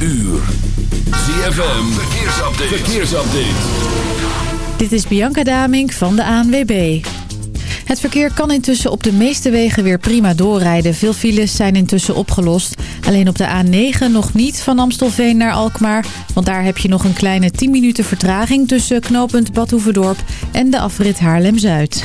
uur. ZFM, verkeersupdate. verkeersupdate. Dit is Bianca Damink van de ANWB. Het verkeer kan intussen op de meeste wegen weer prima doorrijden. Veel files zijn intussen opgelost. Alleen op de A9 nog niet van Amstelveen naar Alkmaar. Want daar heb je nog een kleine 10 minuten vertraging... tussen knooppunt Badhoevedorp en de afrit Haarlem-Zuid.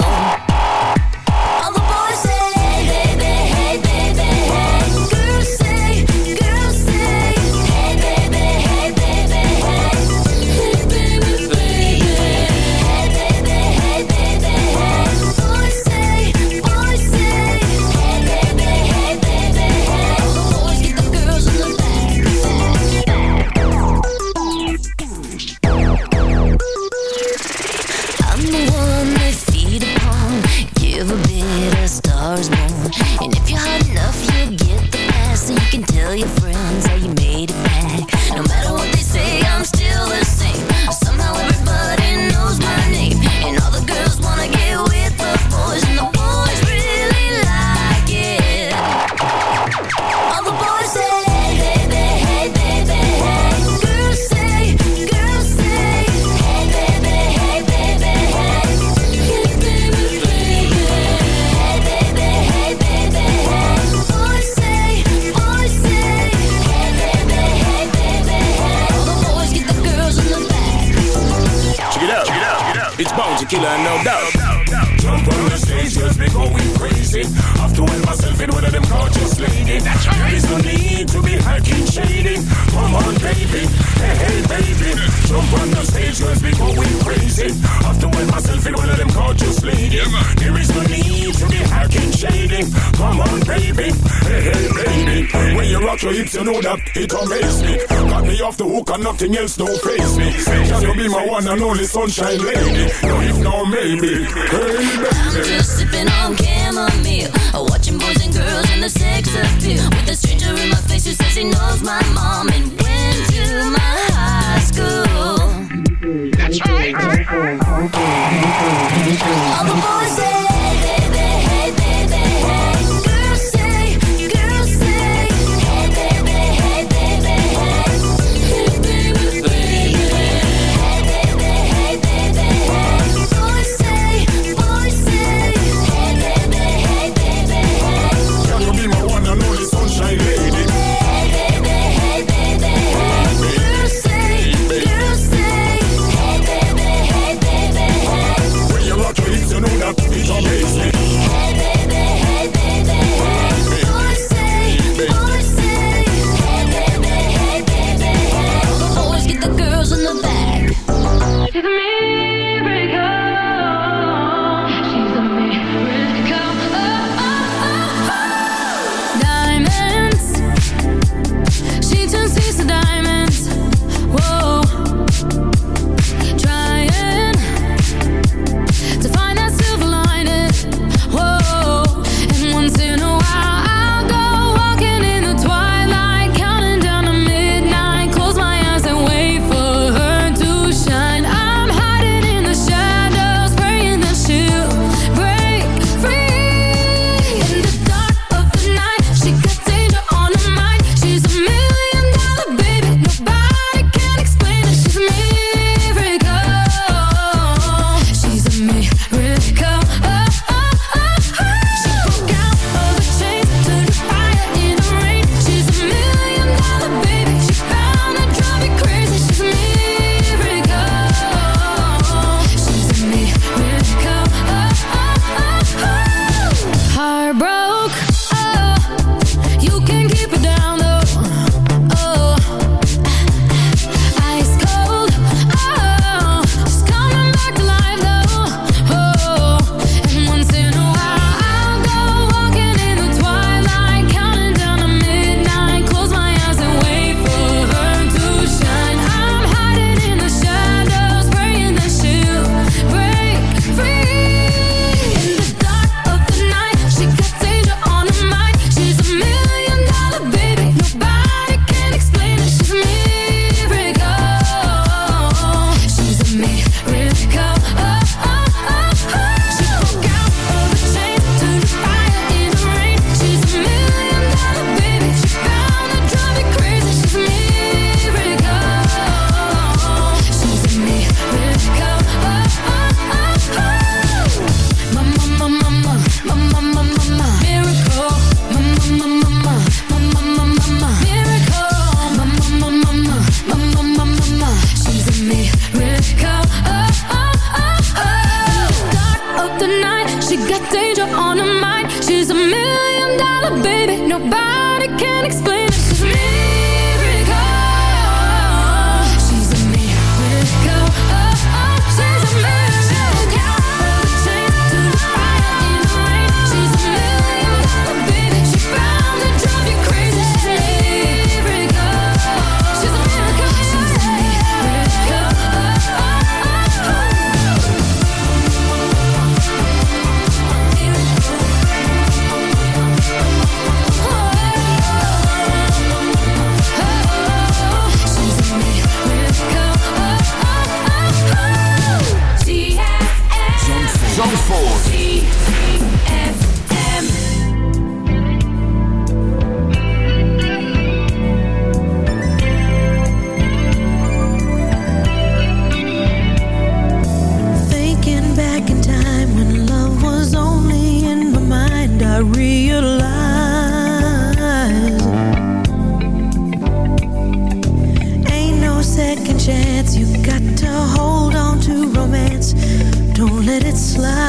that it me. Got me off the hook and nothing else don't face me. Can you be my one and only sunshine lady? No, if no, maybe. Hey, I'm just sipping on chamomile Watching boys and girls in the sex appeal With a stranger in my face who says he knows my mom And let it slide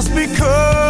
just because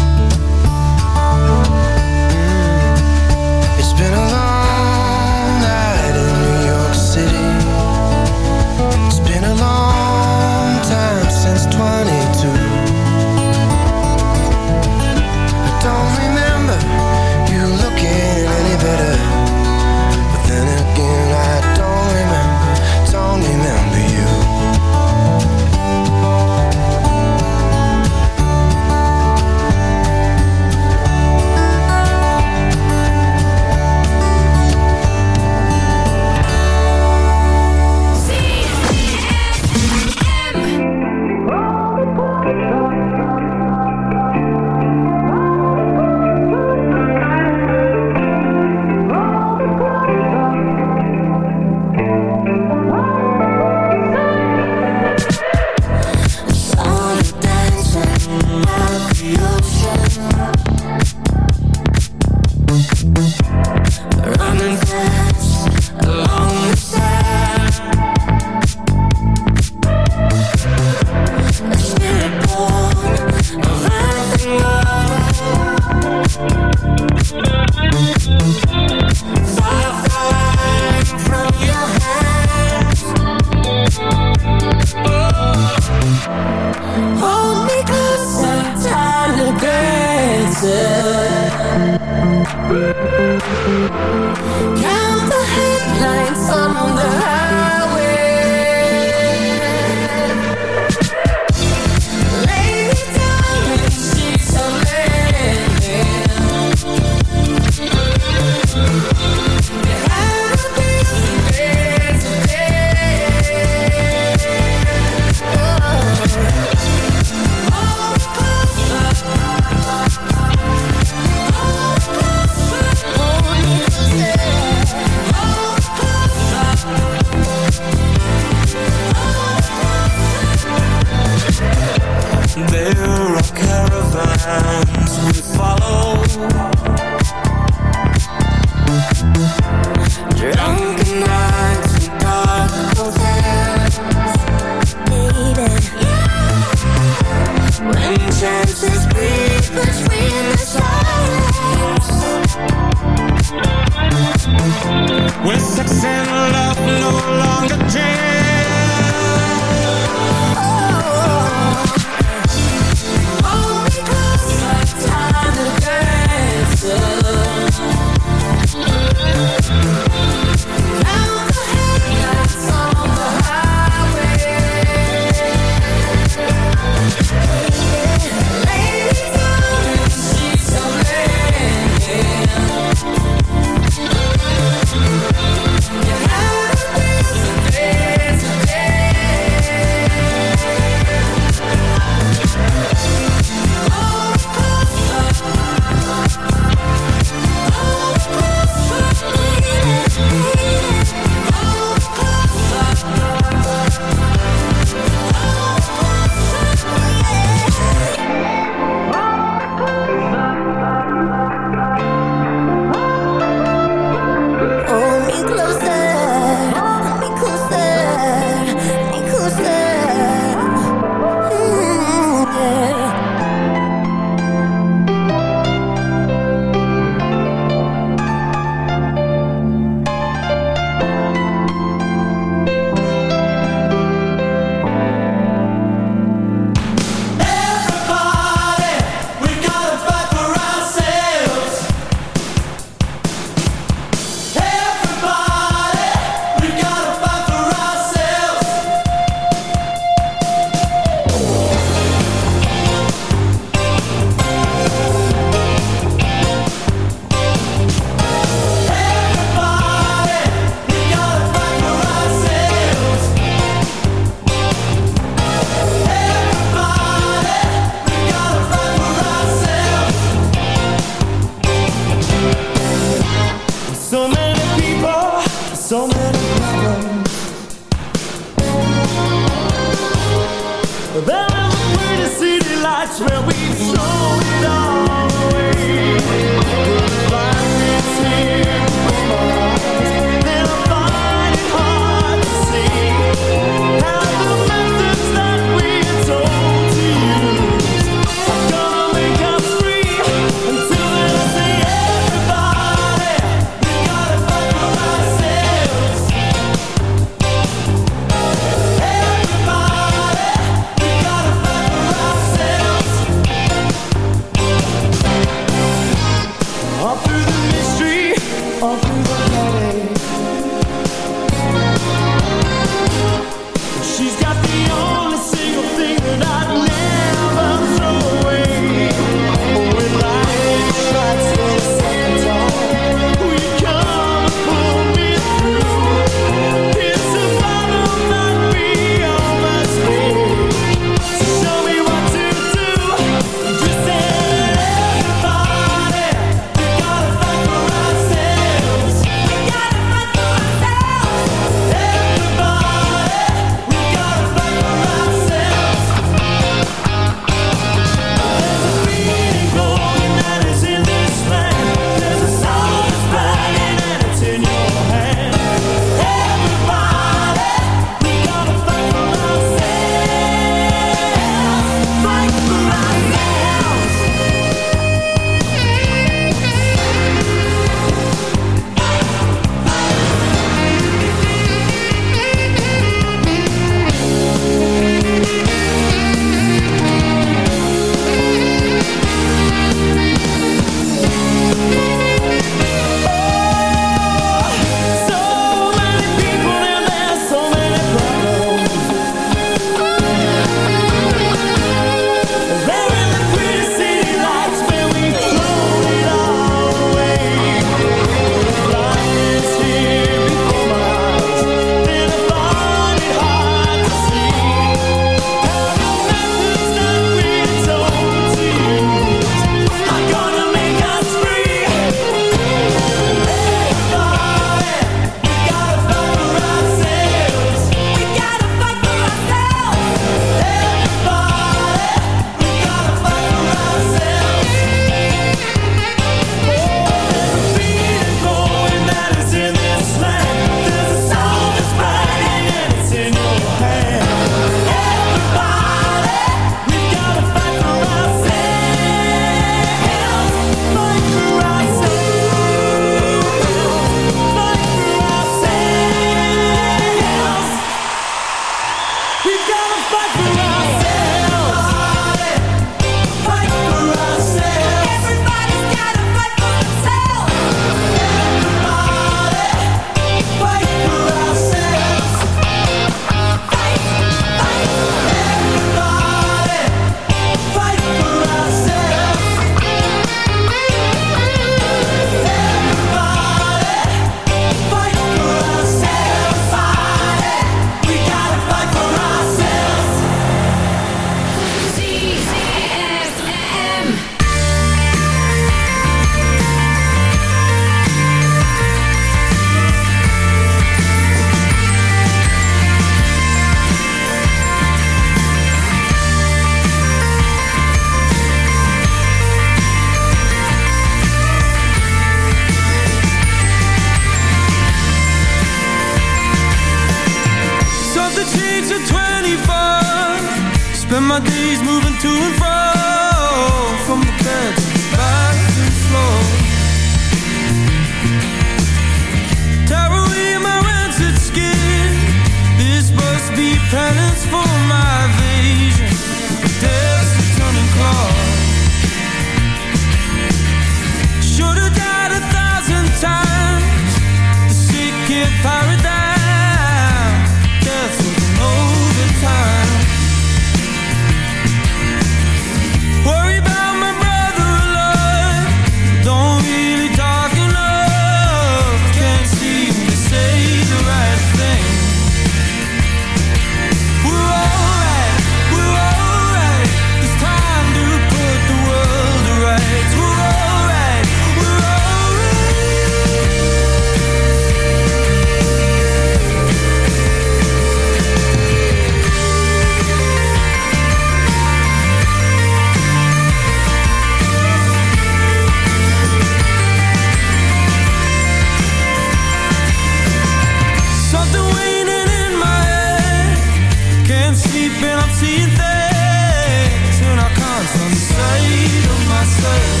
been sleeping, I'm seeing things. And I can't unsay to myself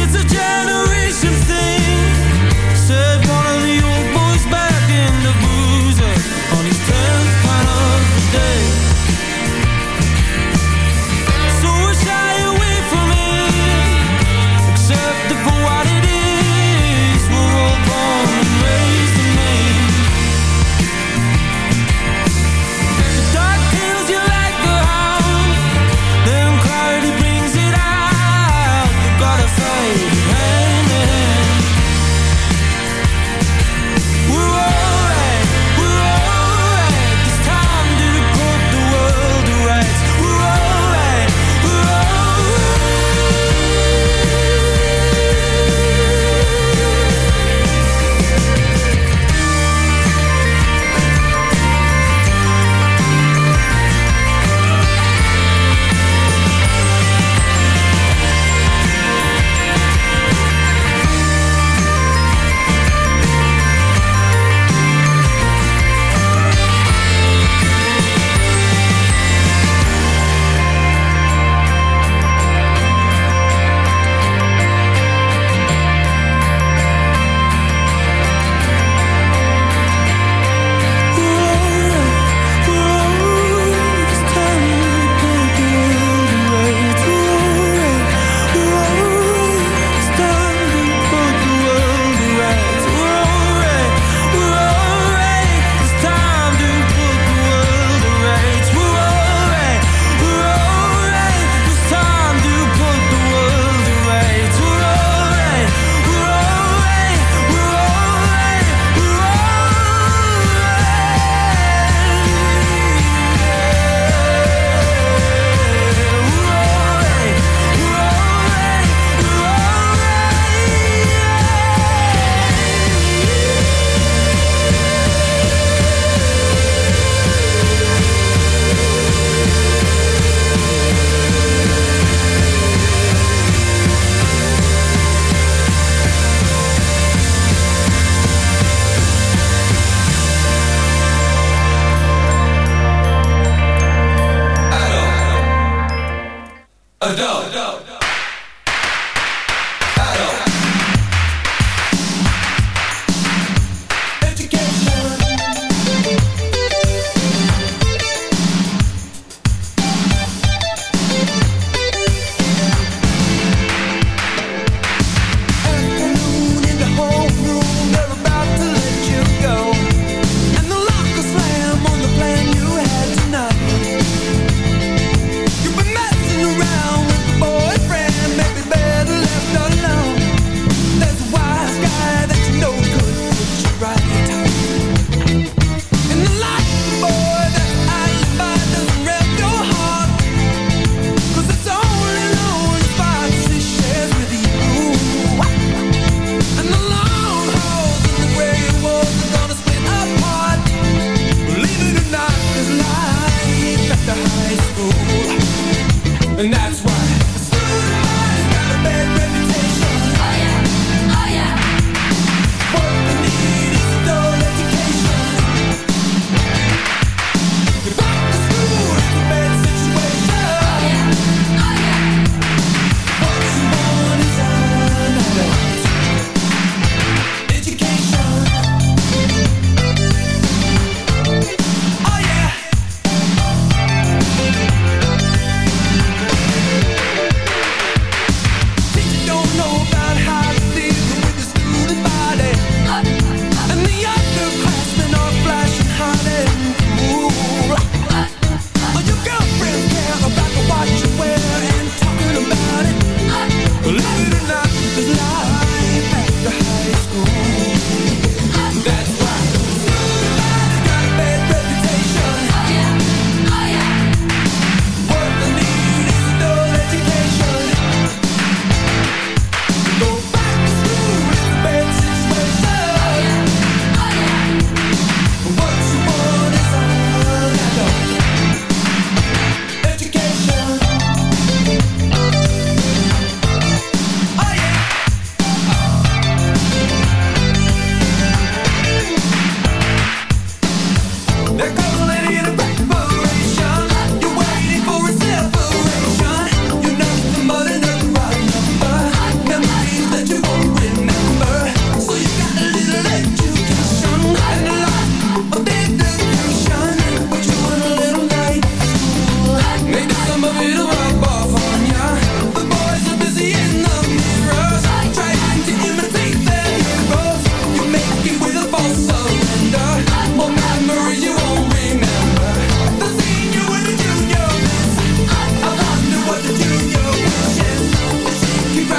It's a generation thing. Said one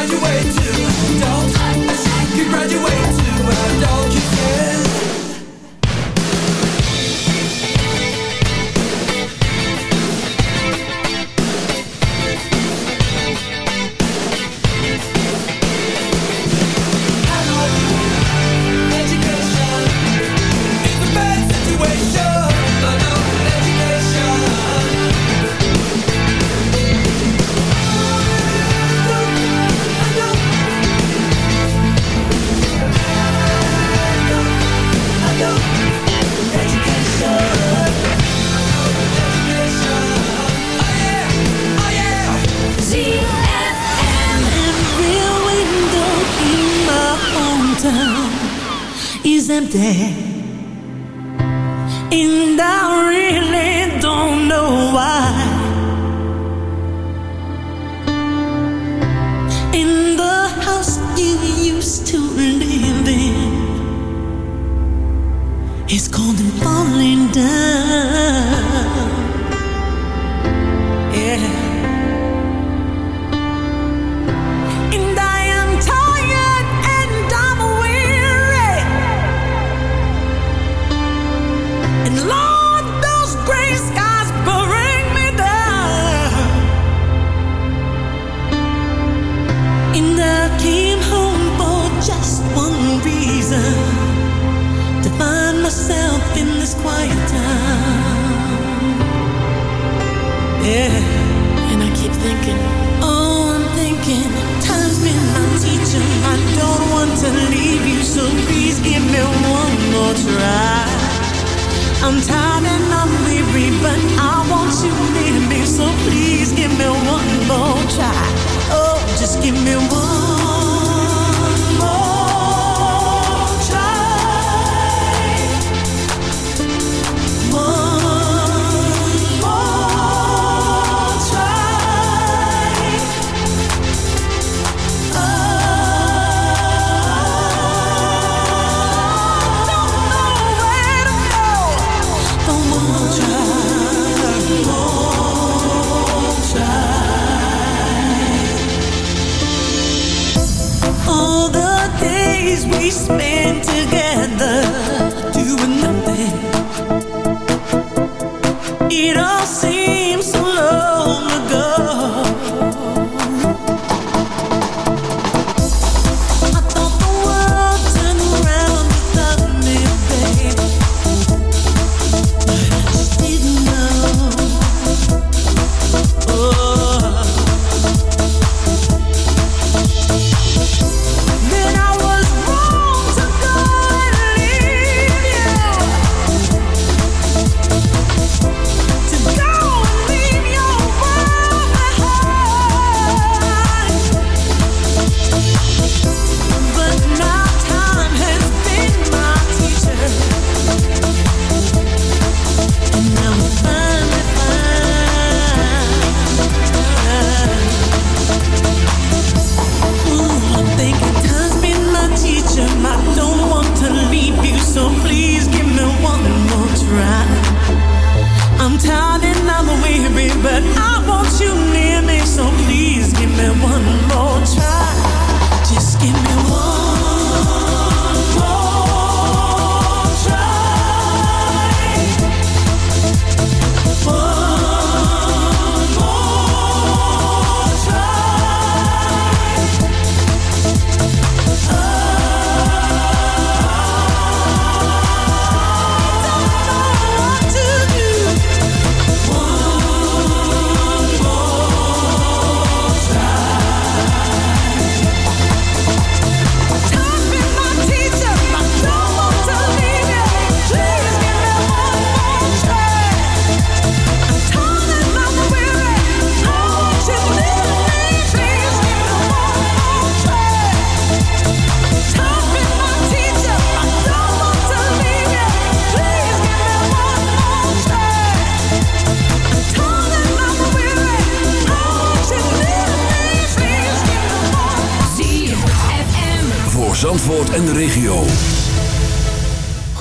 you wait to die give me one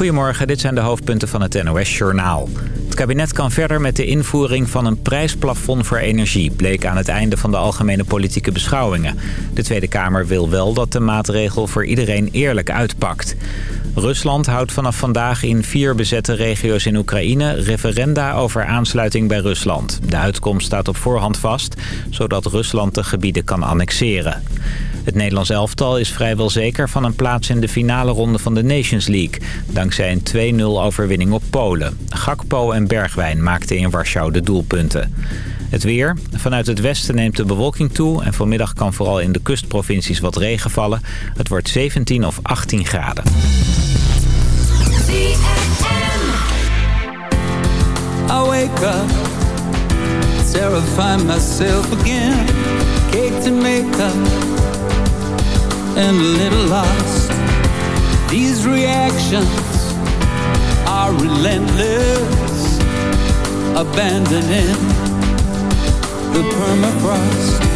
Goedemorgen, dit zijn de hoofdpunten van het NOS-journaal. Het kabinet kan verder met de invoering van een prijsplafond voor energie... bleek aan het einde van de algemene politieke beschouwingen. De Tweede Kamer wil wel dat de maatregel voor iedereen eerlijk uitpakt. Rusland houdt vanaf vandaag in vier bezette regio's in Oekraïne... referenda over aansluiting bij Rusland. De uitkomst staat op voorhand vast, zodat Rusland de gebieden kan annexeren. Het Nederlands elftal is vrijwel zeker van een plaats in de finale ronde van de Nations League. Dankzij een 2-0 overwinning op Polen. Gakpo en Bergwijn maakten in Warschau de doelpunten. Het weer. Vanuit het westen neemt de bewolking toe... en vanmiddag kan vooral in de kustprovincies wat regen vallen. Het wordt 17 of 18 graden. Terrify myself again. Cake to make makeup And a little lost. These reactions are relentless Abandoning the permafrost.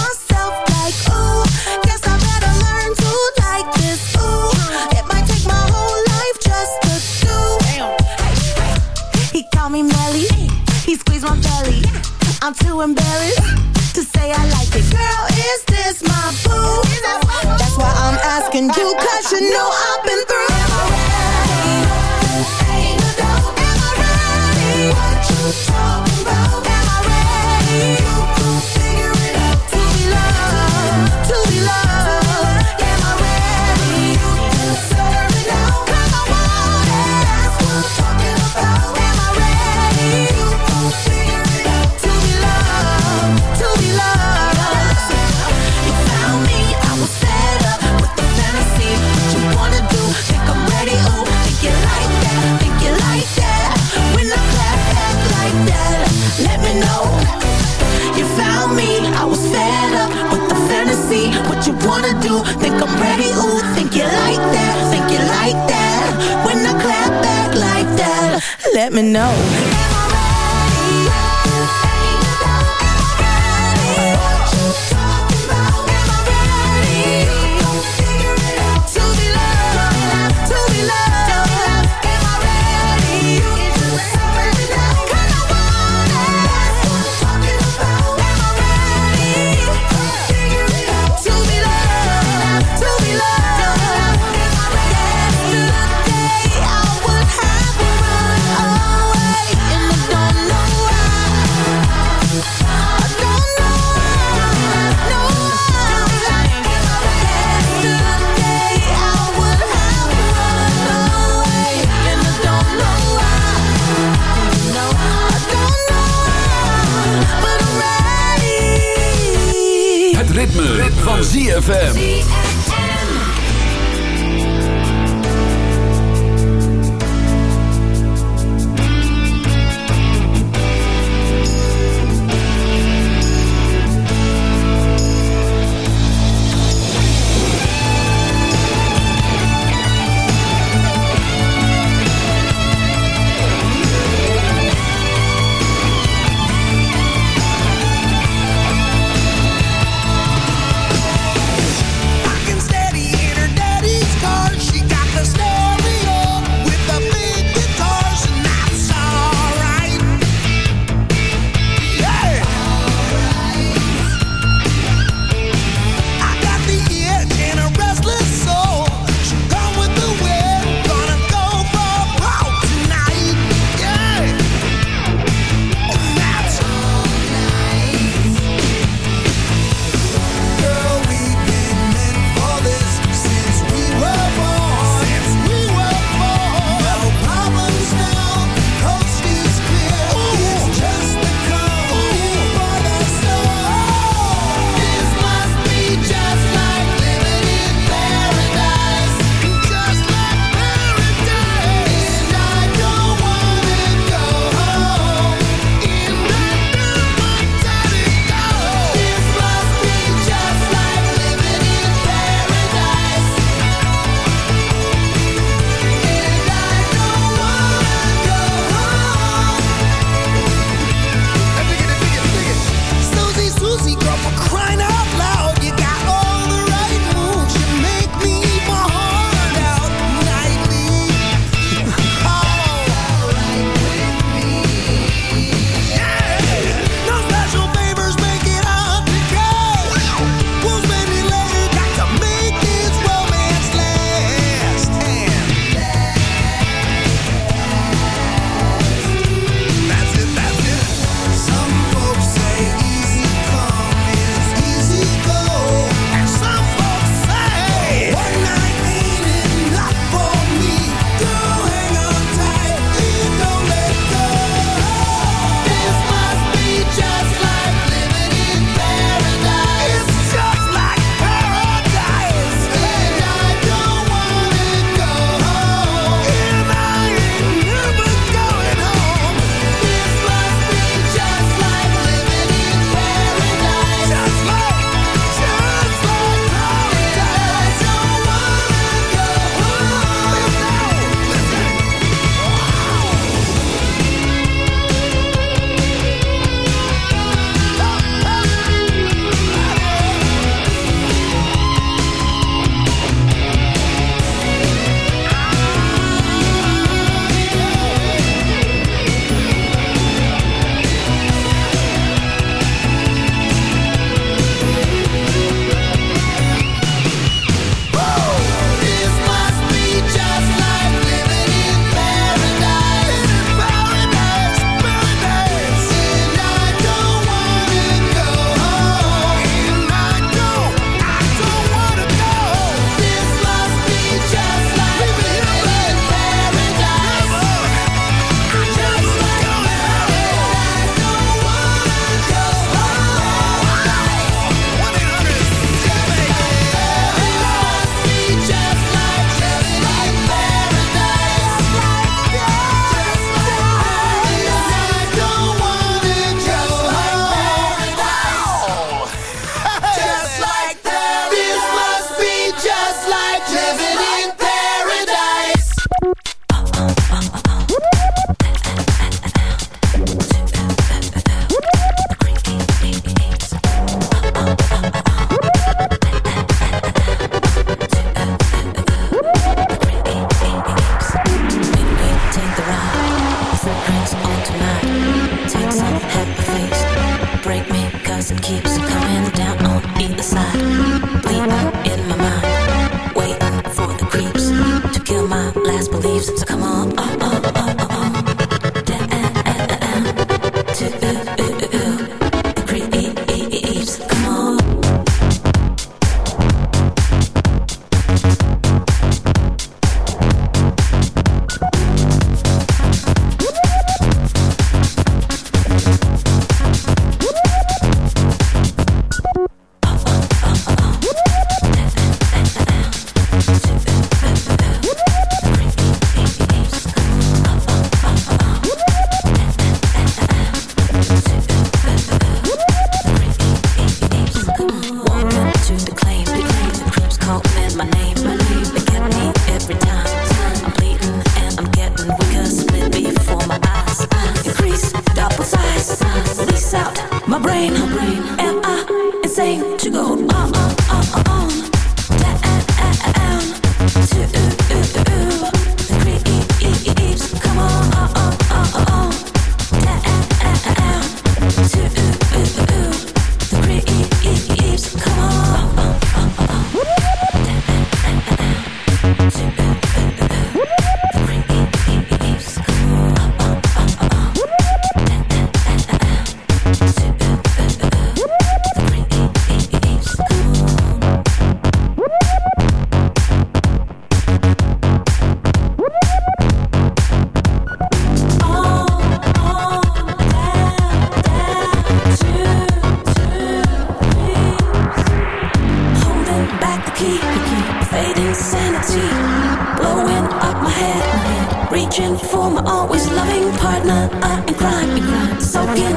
Me Melly, he squeezed my belly. I'm too embarrassed to say I like it. Girl, is this my boo? That's why I'm asking you, cause you know I've been through. Let me know. You found me, I was fed up with the fantasy. What you wanna do? Think I'm ready? Ooh, think you like that? Think you like that? When I clap back like that, let me know. ZFM.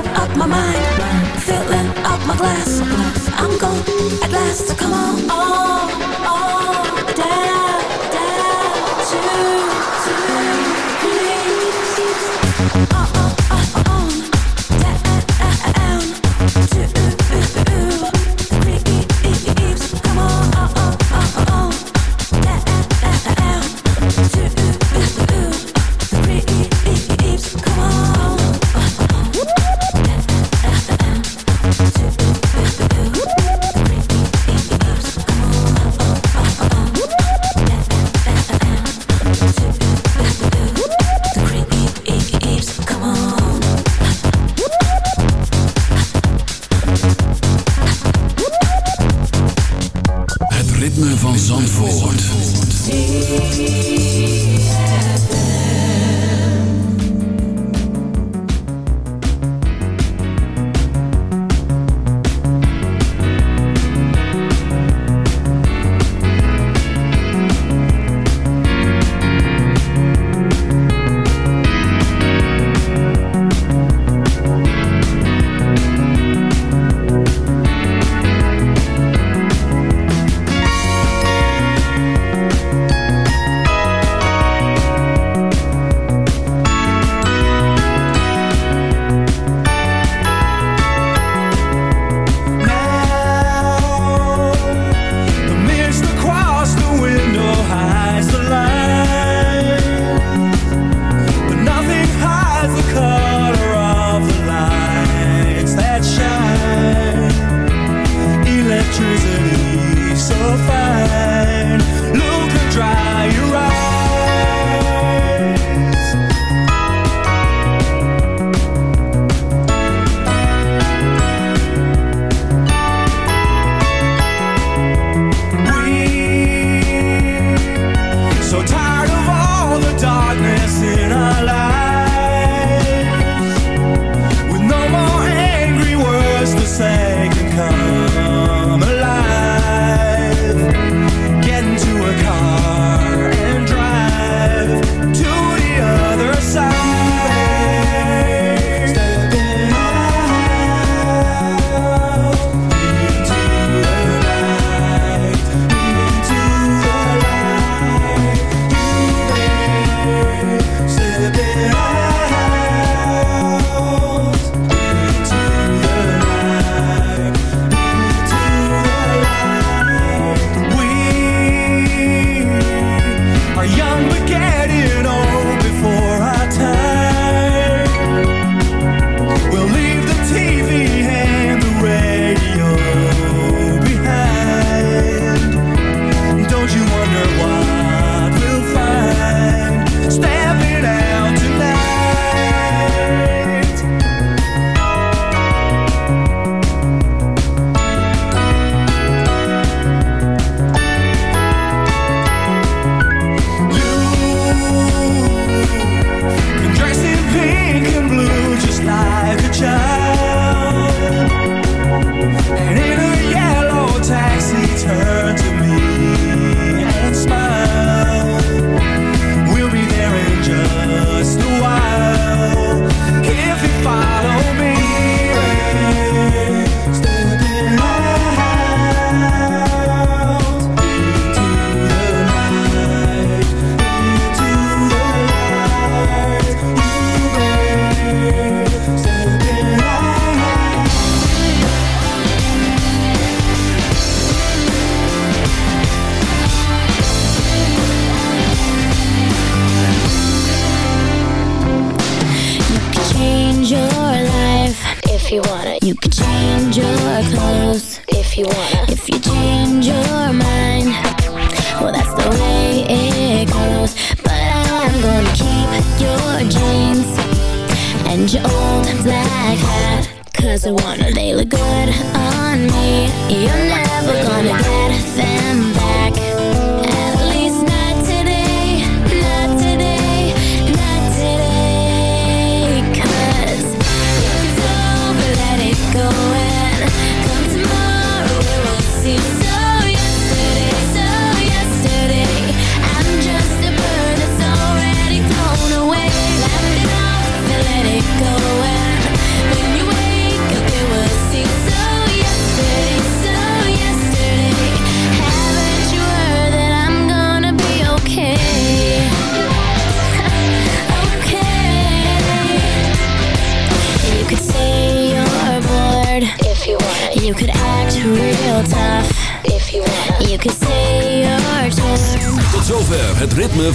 up my mind, filling up my glass. I'm gone at last. Come on, on, on.